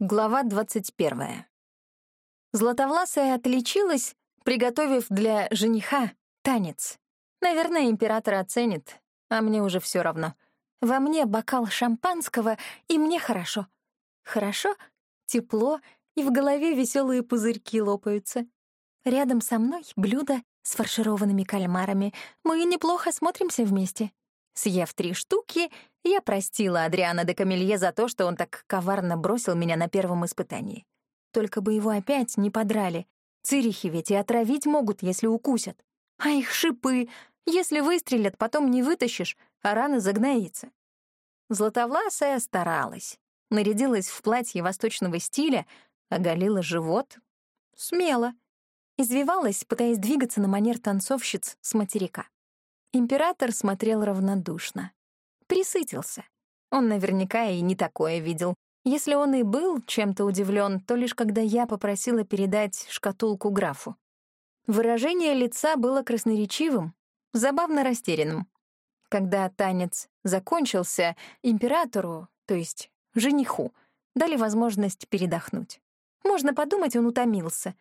Глава 21. Златовласая отличилась, приготовив для жениха танец. Наверное, император оценит, а мне уже все равно. Во мне бокал шампанского, и мне хорошо. Хорошо, тепло, и в голове веселые пузырьки лопаются. Рядом со мной блюдо с фаршированными кальмарами. Мы неплохо смотримся вместе. Съев три штуки, я простила Адриана де Камелье за то, что он так коварно бросил меня на первом испытании. Только бы его опять не подрали. Цирихи ведь и отравить могут, если укусят. А их шипы, если выстрелят, потом не вытащишь, а рана загноится. Златовласая старалась. Нарядилась в платье восточного стиля, оголила живот. Смело. Извивалась, пытаясь двигаться на манер танцовщиц с материка. Император смотрел равнодушно. Присытился. Он наверняка и не такое видел. Если он и был чем-то удивлен, то лишь когда я попросила передать шкатулку графу. Выражение лица было красноречивым, забавно растерянным. Когда танец закончился, императору, то есть жениху, дали возможность передохнуть. Можно подумать, он утомился.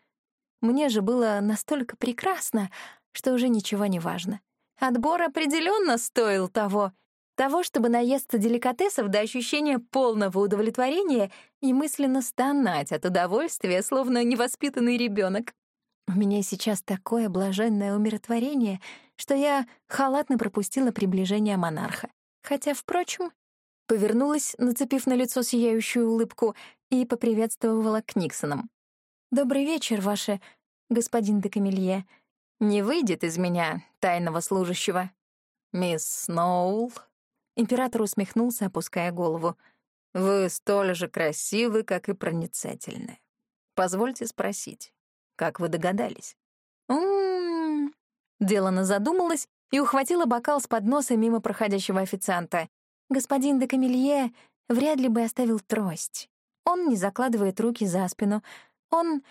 Мне же было настолько прекрасно, что уже ничего не важно. Отбор определенно стоил того. Того, чтобы наесться деликатесов до ощущения полного удовлетворения и мысленно стонать от удовольствия, словно невоспитанный ребенок. У меня сейчас такое блаженное умиротворение, что я халатно пропустила приближение монарха. Хотя, впрочем, повернулась, нацепив на лицо сияющую улыбку, и поприветствовала Книксоном. «Добрый вечер, ваше господин де Камелье. Не выйдет из меня тайного служащего. Мисс Сноул. Император усмехнулся, опуская голову. Вы столь же красивы, как и проницательны. Позвольте спросить, как вы догадались? М-м-м. Делана задумалась и ухватила бокал с подноса мимо проходящего официанта. Господин де Камелье вряд ли бы оставил трость. Он не закладывает руки за спину. Он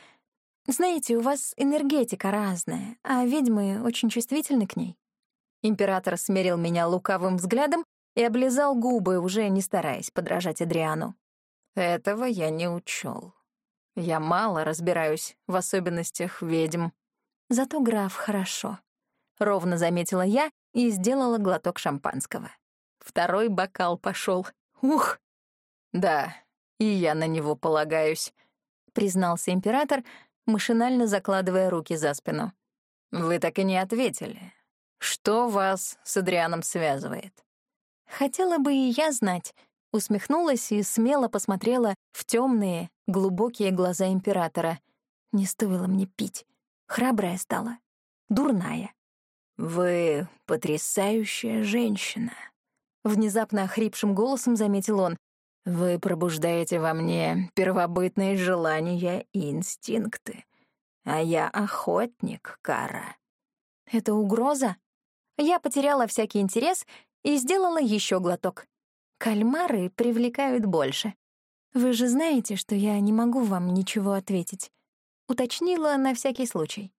знаете, у вас энергетика разная, а ведьмы очень чувствительны к ней. Император смерил меня лукавым взглядом и облизал губы, уже не стараясь подражать Адриану. Этого я не учел. Я мало разбираюсь в особенностях ведьм. Зато граф хорошо. Ровно заметила я и сделала глоток шампанского. Второй бокал пошел. Ух! Да, и я на него полагаюсь, признался император, машинально закладывая руки за спину. «Вы так и не ответили. Что вас с Адрианом связывает?» «Хотела бы и я знать», — усмехнулась и смело посмотрела в темные, глубокие глаза императора. Не стоило мне пить. Храбрая стала. Дурная. «Вы потрясающая женщина», — внезапно охрипшим голосом заметил он. Вы пробуждаете во мне первобытные желания и инстинкты. А я охотник, Кара. Это угроза? Я потеряла всякий интерес и сделала еще глоток. Кальмары привлекают больше. Вы же знаете, что я не могу вам ничего ответить. Уточнила на всякий случай.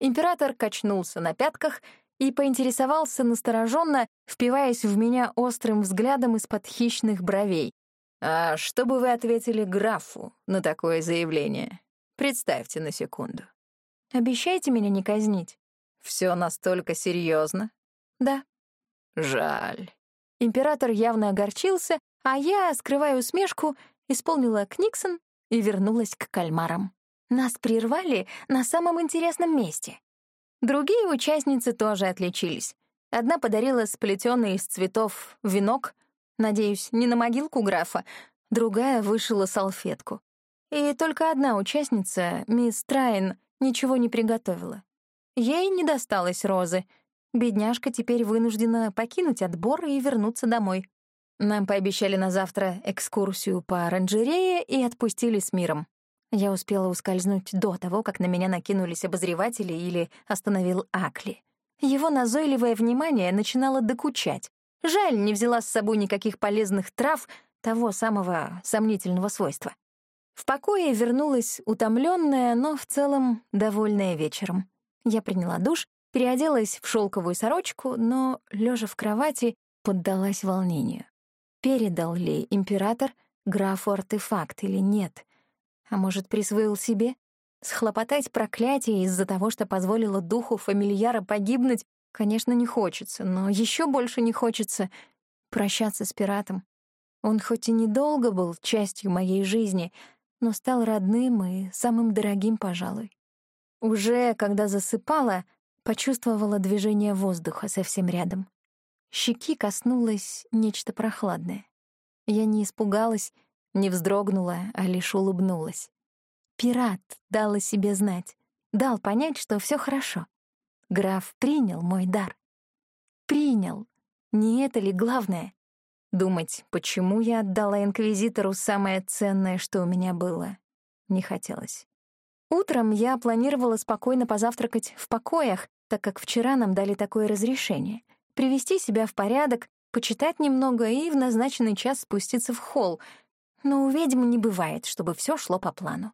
Император качнулся на пятках и поинтересовался настороженно, впиваясь в меня острым взглядом из-под хищных бровей. А что бы вы ответили графу на такое заявление? Представьте на секунду. Обещайте меня не казнить. Все настолько серьезно? Да. Жаль. Император явно огорчился, а я, скрывая усмешку, исполнила Книксон и вернулась к кальмарам. Нас прервали на самом интересном месте. Другие участницы тоже отличились. Одна подарила сплетенный из цветов венок Надеюсь, не на могилку графа. Другая вышила салфетку. И только одна участница, мисс Трайн, ничего не приготовила. Ей не досталось розы. Бедняжка теперь вынуждена покинуть отбор и вернуться домой. Нам пообещали на завтра экскурсию по оранжерее и отпустили с миром. Я успела ускользнуть до того, как на меня накинулись обозреватели или остановил Акли. Его назойливое внимание начинало докучать. Жаль, не взяла с собой никаких полезных трав того самого сомнительного свойства. В покое вернулась утомленная, но в целом довольная вечером. Я приняла душ, переоделась в шелковую сорочку, но, лежа в кровати, поддалась волнению. Передал ли император графу артефакт или нет. А может, присвоил себе? Схлопотать проклятие из-за того, что позволило духу фамильяра погибнуть, конечно, не хочется, но еще больше не хочется прощаться с пиратом. Он хоть и недолго был частью моей жизни, но стал родным и самым дорогим, пожалуй. Уже когда засыпала, почувствовала движение воздуха совсем рядом. Щеки коснулось нечто прохладное. Я не испугалась, не вздрогнула, а лишь улыбнулась. Пират дал о себе знать, дал понять, что все хорошо. Граф принял мой дар. Принял. Не это ли главное? Думать, почему я отдала инквизитору самое ценное, что у меня было, не хотелось. Утром я планировала спокойно позавтракать в покоях, так как вчера нам дали такое разрешение. Привести себя в порядок, почитать немного и в назначенный час спуститься в холл. Но у ведьм не бывает, чтобы все шло по плану.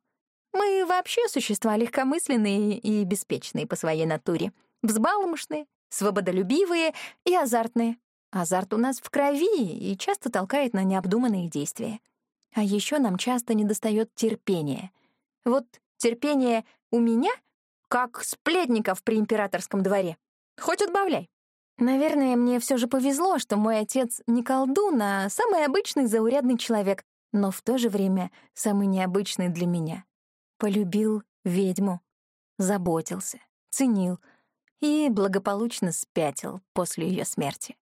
Мы вообще существа легкомысленные и беспечные по своей натуре, взбалмошные, свободолюбивые и азартные. Азарт у нас в крови и часто толкает на необдуманные действия. А еще нам часто недостает терпения. Вот терпение у меня как сплетников при императорском дворе. Хоть отбавляй. Наверное, мне все же повезло, что мой отец не колдун, а самый обычный заурядный человек, но в то же время самый необычный для меня. Полюбил ведьму, заботился, ценил и благополучно спятил после ее смерти.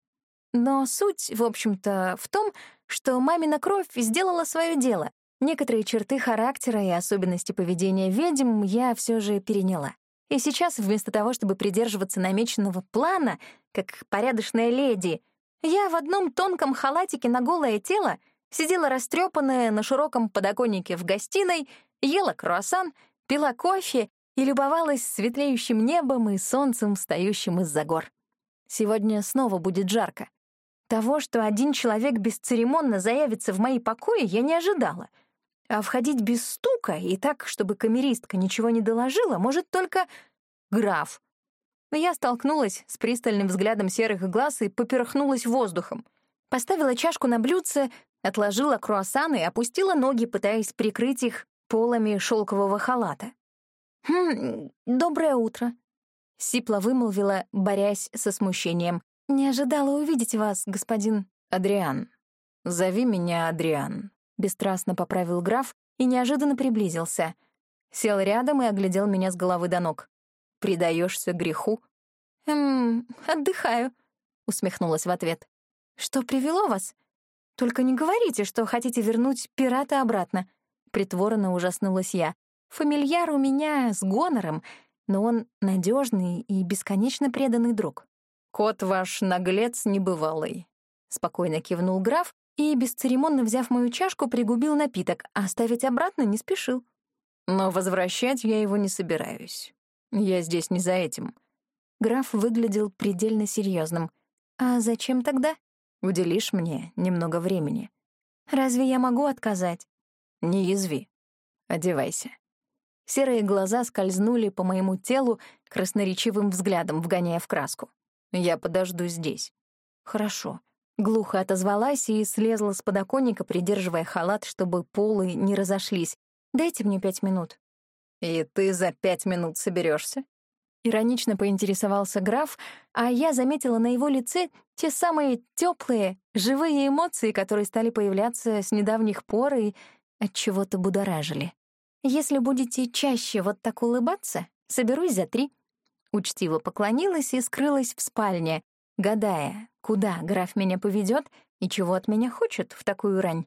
Но суть, в общем-то, в том, что мамина кровь сделала свое дело. Некоторые черты характера и особенности поведения ведьм я все же переняла. И сейчас, вместо того, чтобы придерживаться намеченного плана, как порядочная леди, я в одном тонком халатике на голое тело сидела растрепанная на широком подоконнике в гостиной, ела круассан, пила кофе и любовалась светлеющим небом и солнцем, встающим из-за гор. Сегодня снова будет жарко. Того, что один человек бесцеремонно заявится в мои покои, я не ожидала. А входить без стука и так, чтобы камеристка ничего не доложила, может только граф. Но я столкнулась с пристальным взглядом серых глаз и поперхнулась воздухом. Поставила чашку на блюдце, отложила круассаны и опустила ноги, пытаясь прикрыть их полами шелкового халата. «Хм, доброе утро», — сипло вымолвила, борясь со смущением. «Не ожидала увидеть вас, господин Адриан. Зови меня Адриан», — бесстрастно поправил граф и неожиданно приблизился. Сел рядом и оглядел меня с головы до ног. «Предаешься греху?» «Эм, отдыхаю», — усмехнулась в ответ. «Что привело вас? Только не говорите, что хотите вернуть пирата обратно». Притворно ужаснулась я. «Фамильяр у меня с гонором, но он надежный и бесконечно преданный друг». «Кот ваш наглец небывалый», — спокойно кивнул граф и, бесцеремонно взяв мою чашку, пригубил напиток, а ставить обратно не спешил. «Но возвращать я его не собираюсь. Я здесь не за этим». Граф выглядел предельно серьезным. «А зачем тогда?» «Уделишь мне немного времени». «Разве я могу отказать?» «Не язви. Одевайся». Серые глаза скользнули по моему телу красноречивым взглядом, вгоняя в краску. Я подожду здесь». «Хорошо». Глухо отозвалась и слезла с подоконника, придерживая халат, чтобы полы не разошлись. «Дайте мне пять минут». «И ты за пять минут соберешься? Иронично поинтересовался граф, а я заметила на его лице те самые теплые, живые эмоции, которые стали появляться с недавних пор и от чего-то будоражили. Если будете чаще вот так улыбаться, соберусь за три. Учтиво поклонилась и скрылась в спальне, гадая, куда граф меня поведет и чего от меня хочет в такую рань.